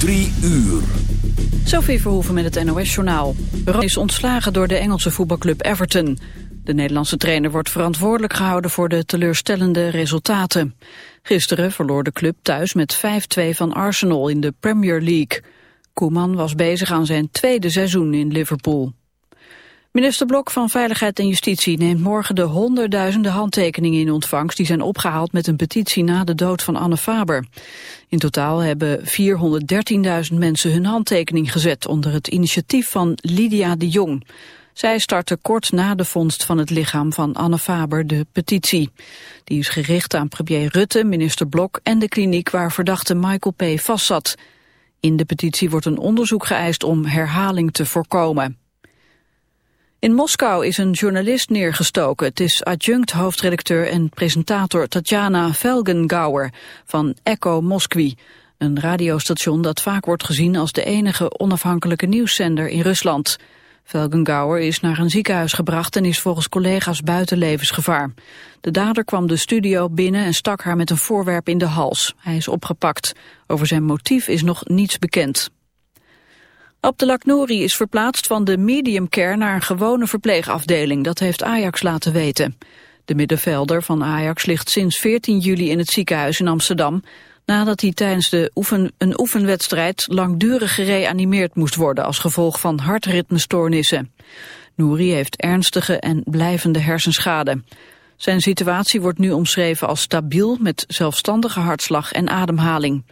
Drie uur. Sophie Verhoeven met het NOS-journaal. Ron is ontslagen door de Engelse voetbalclub Everton. De Nederlandse trainer wordt verantwoordelijk gehouden voor de teleurstellende resultaten. Gisteren verloor de club thuis met 5-2 van Arsenal in de Premier League. Koeman was bezig aan zijn tweede seizoen in Liverpool. Minister Blok van Veiligheid en Justitie neemt morgen de honderdduizenden handtekeningen in ontvangst die zijn opgehaald met een petitie na de dood van Anne Faber. In totaal hebben 413.000 mensen hun handtekening gezet onder het initiatief van Lydia de Jong. Zij startte kort na de vondst van het lichaam van Anne Faber de petitie. Die is gericht aan premier Rutte, minister Blok en de kliniek waar verdachte Michael P. vastzat. In de petitie wordt een onderzoek geëist om herhaling te voorkomen. In Moskou is een journalist neergestoken. Het is adjunct hoofdredacteur en presentator Tatjana Velgengauer van Echo Moskwi. Een radiostation dat vaak wordt gezien als de enige onafhankelijke nieuwszender in Rusland. Velgengauer is naar een ziekenhuis gebracht en is volgens collega's buiten levensgevaar. De dader kwam de studio binnen en stak haar met een voorwerp in de hals. Hij is opgepakt. Over zijn motief is nog niets bekend. Abdelak Nouri is verplaatst van de medium care naar een gewone verpleegafdeling. Dat heeft Ajax laten weten. De middenvelder van Ajax ligt sinds 14 juli in het ziekenhuis in Amsterdam... nadat hij tijdens de oefen, een oefenwedstrijd langdurig gereanimeerd moest worden... als gevolg van hartritmestoornissen. Nouri heeft ernstige en blijvende hersenschade. Zijn situatie wordt nu omschreven als stabiel met zelfstandige hartslag en ademhaling.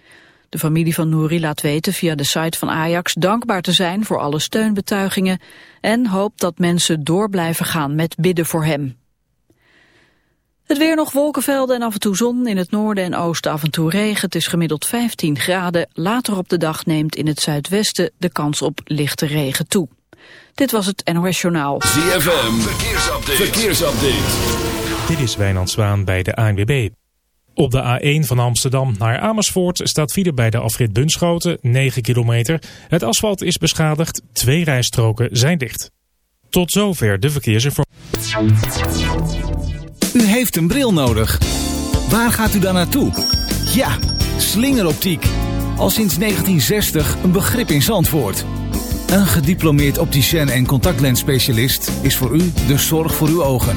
De familie van Nouri laat weten via de site van Ajax dankbaar te zijn voor alle steunbetuigingen en hoopt dat mensen door blijven gaan met bidden voor hem. Het weer nog wolkenvelden en af en toe zon. In het noorden en oosten af en toe regen. Het is gemiddeld 15 graden. Later op de dag neemt in het zuidwesten de kans op lichte regen toe. Dit was het NOS Journaal. ZFM, verkeersupdate. verkeersupdate. Dit is Wijnand Zwaan bij de ANWB. Op de A1 van Amsterdam naar Amersfoort staat file bij de afrit Bunschoten, 9 kilometer. Het asfalt is beschadigd, twee rijstroken zijn dicht. Tot zover de verkeersinformatie. U heeft een bril nodig. Waar gaat u dan naartoe? Ja, slingeroptiek. Al sinds 1960 een begrip in Zandvoort. Een gediplomeerd opticien en contactlensspecialist is voor u de zorg voor uw ogen.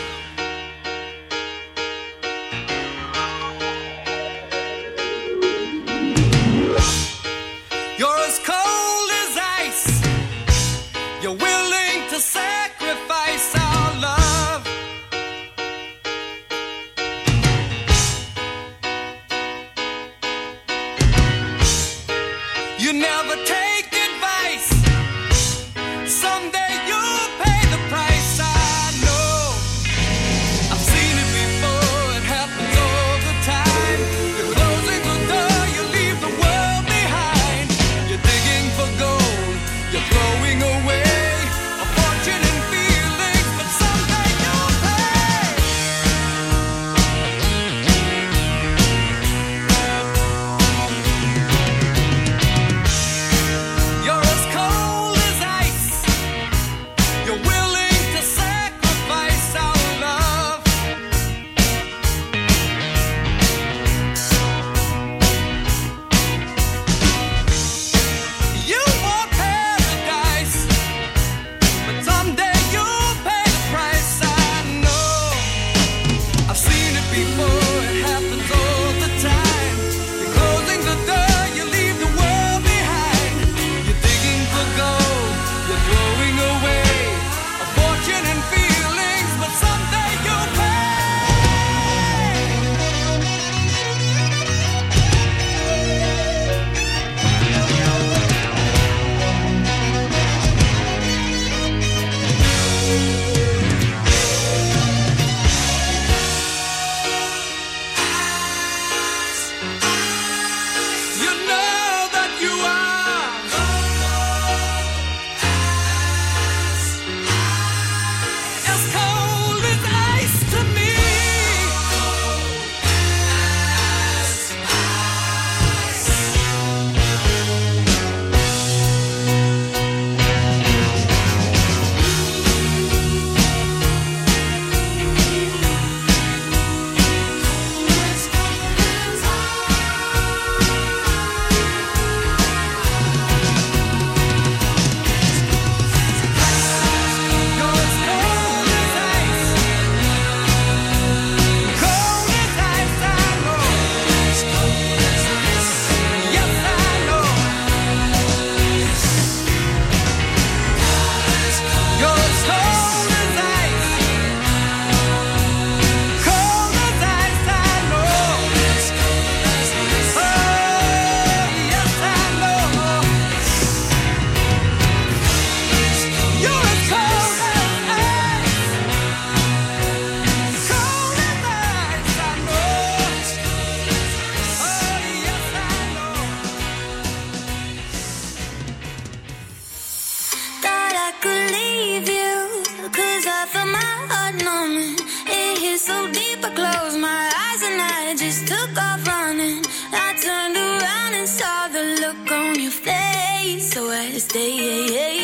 this day. Yeah, yeah, yeah.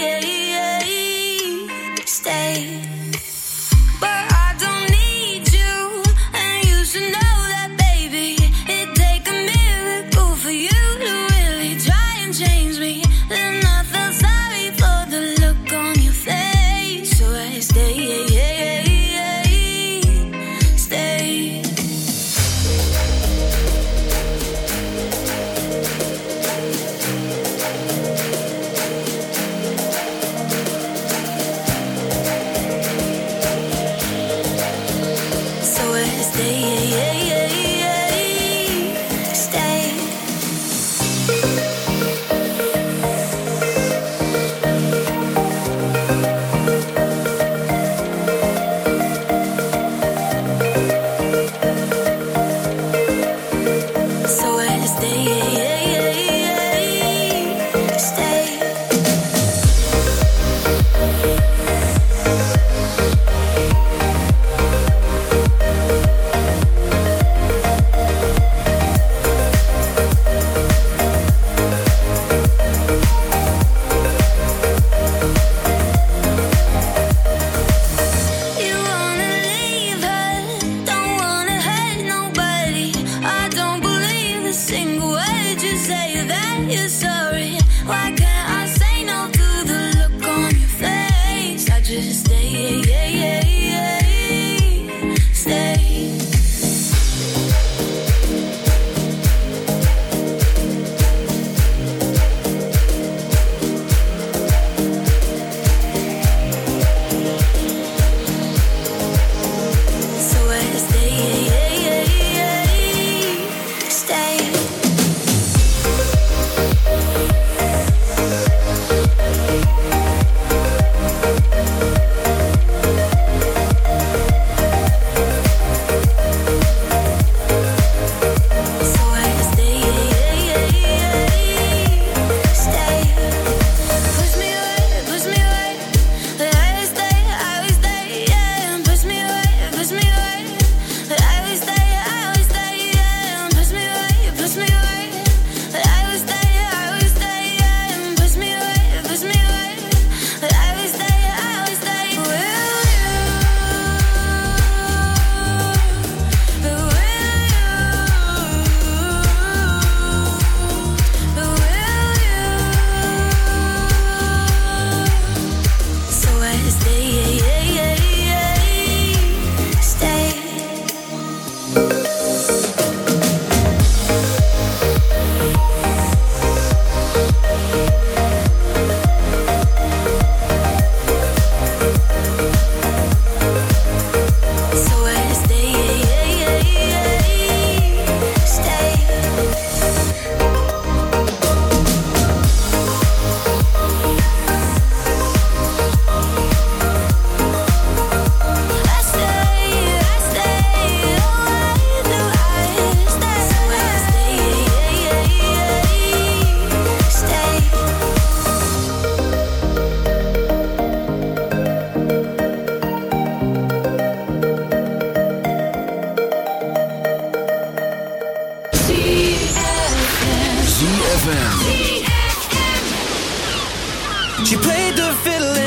She played the fiddle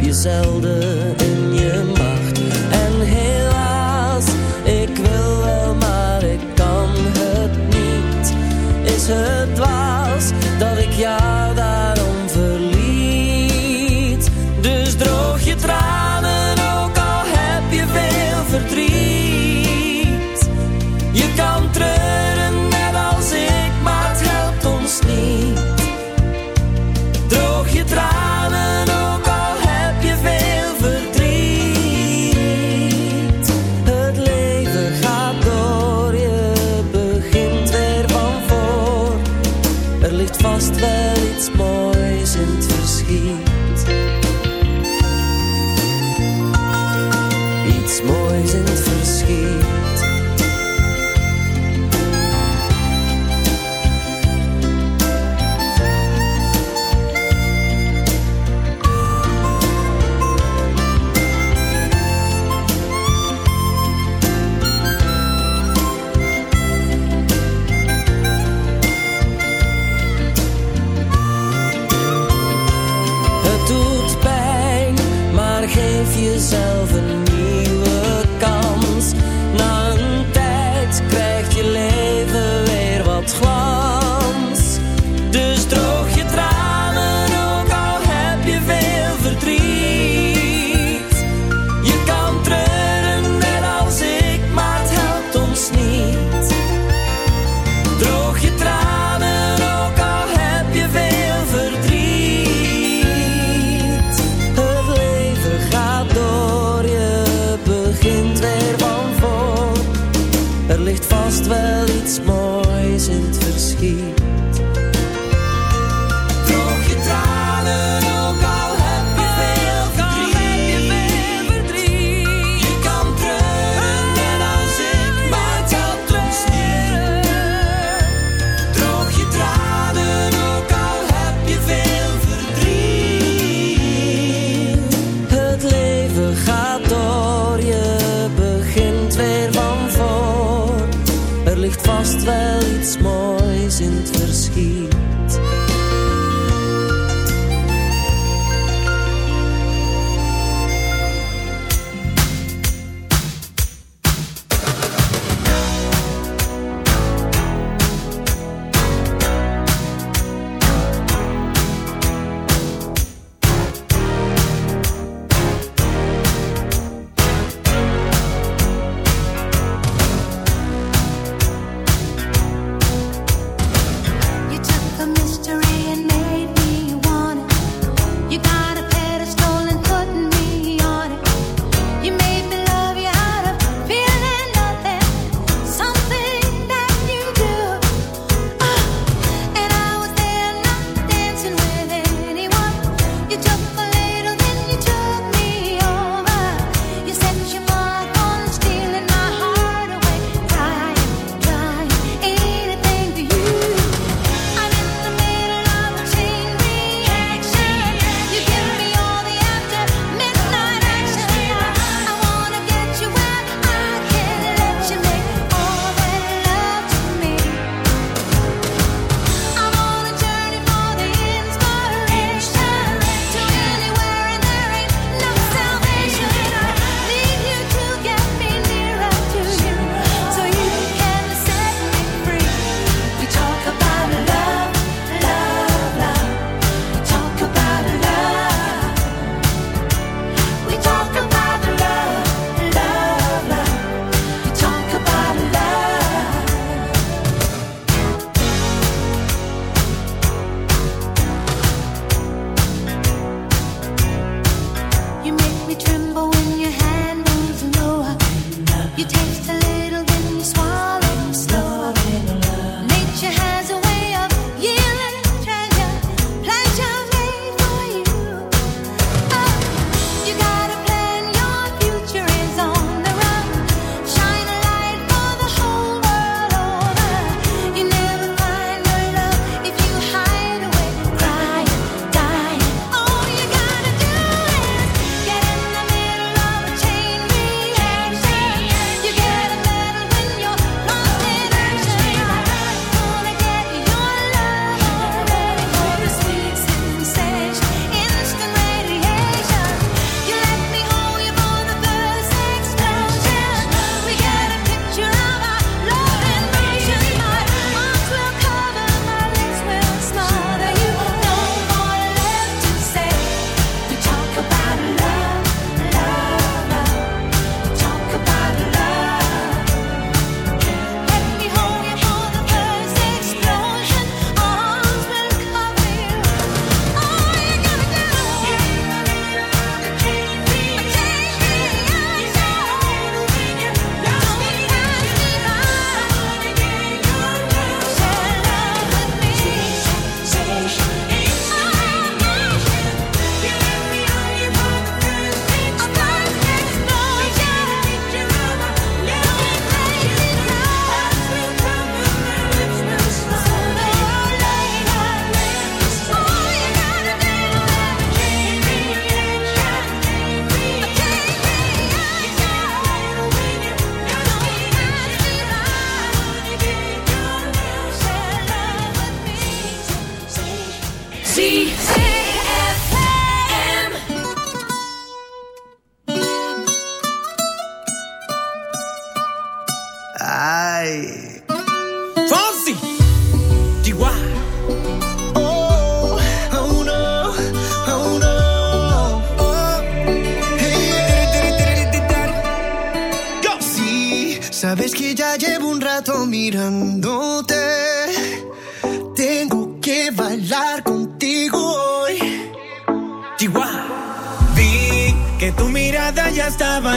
heb je zelden in je macht. En helaas, ik wil wel, maar ik kan het niet. Vast wel iets moois in het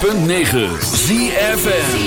106.9 ZFM.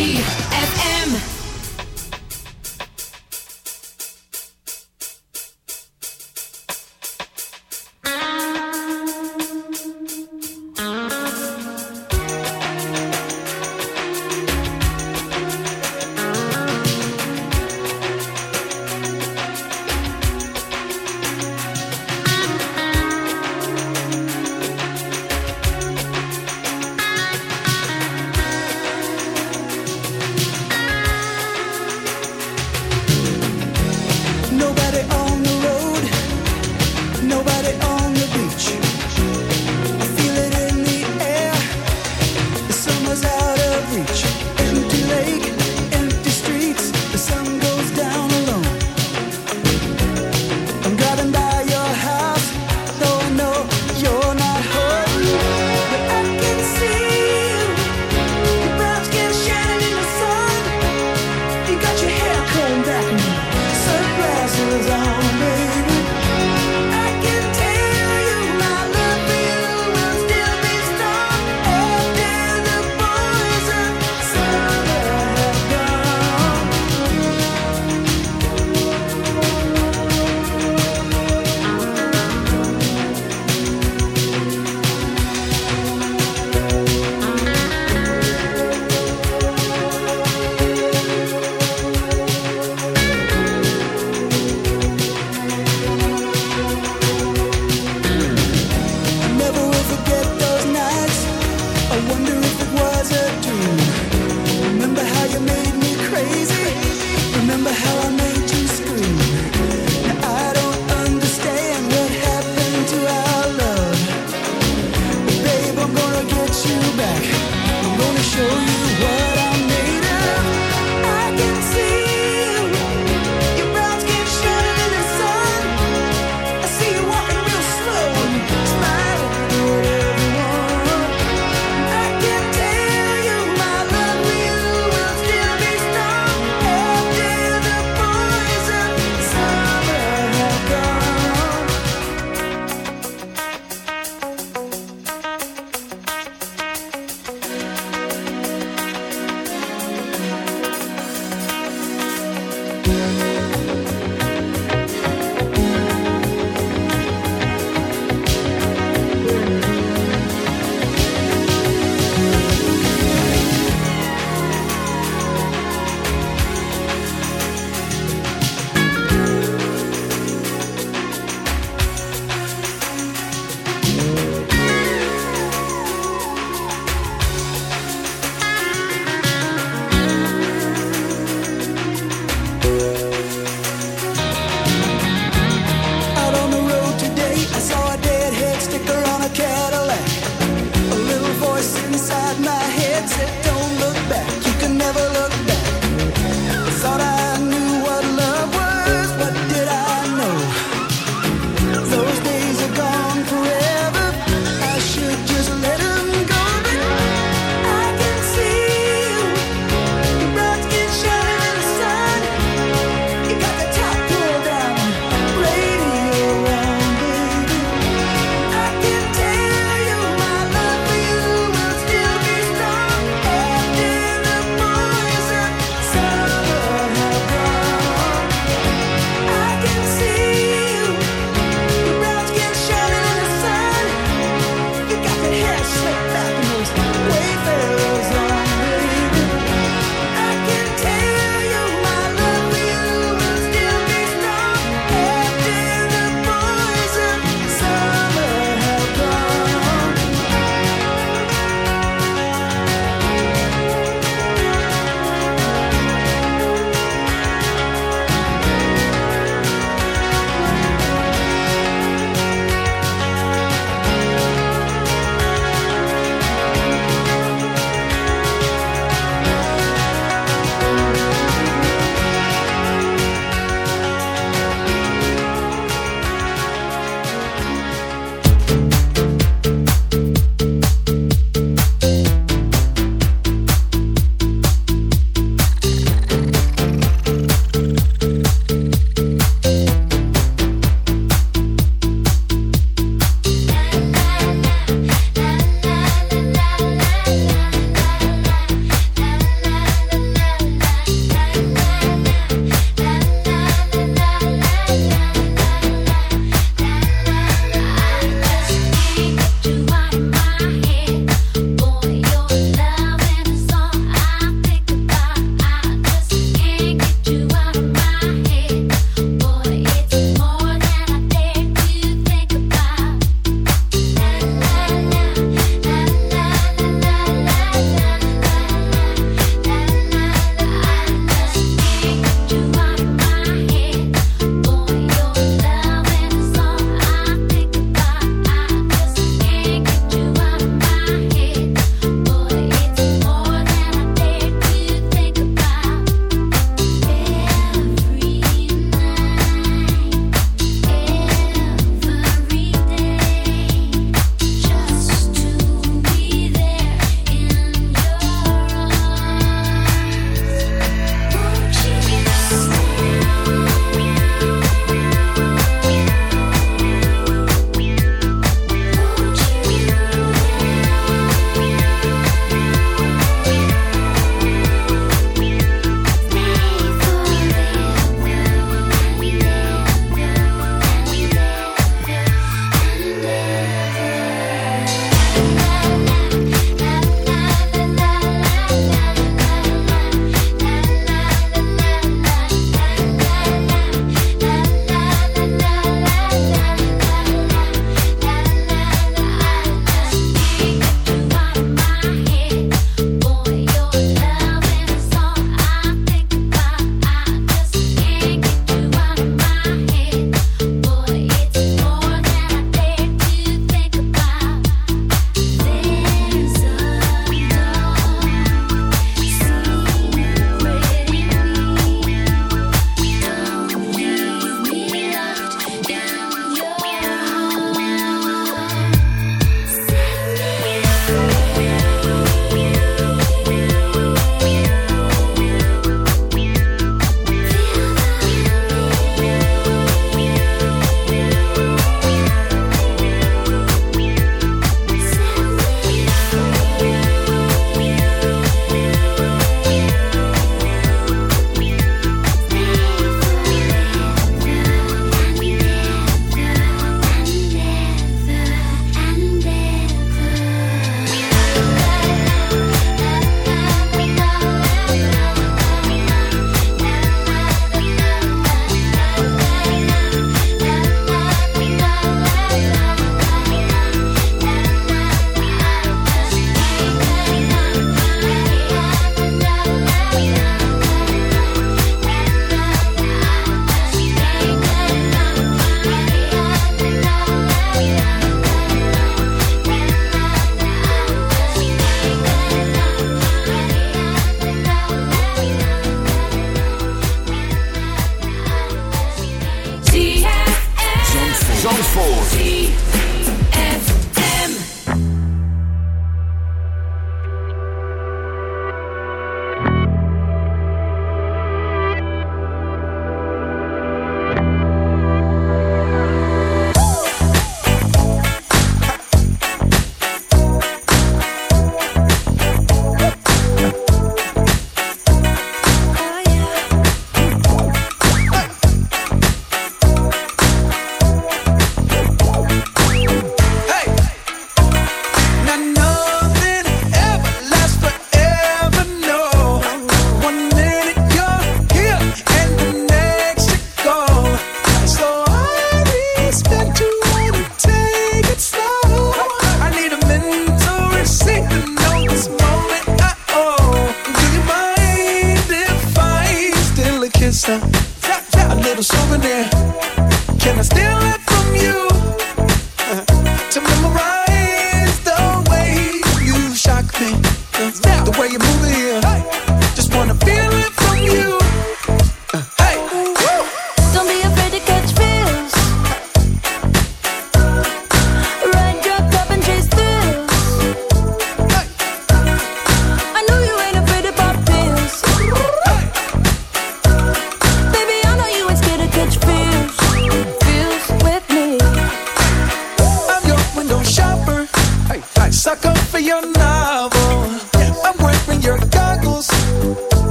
me.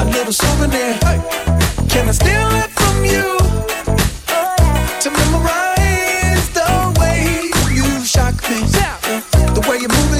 A little souvenir. Can I steal it from you? To memorize the way you shock me. The way you move it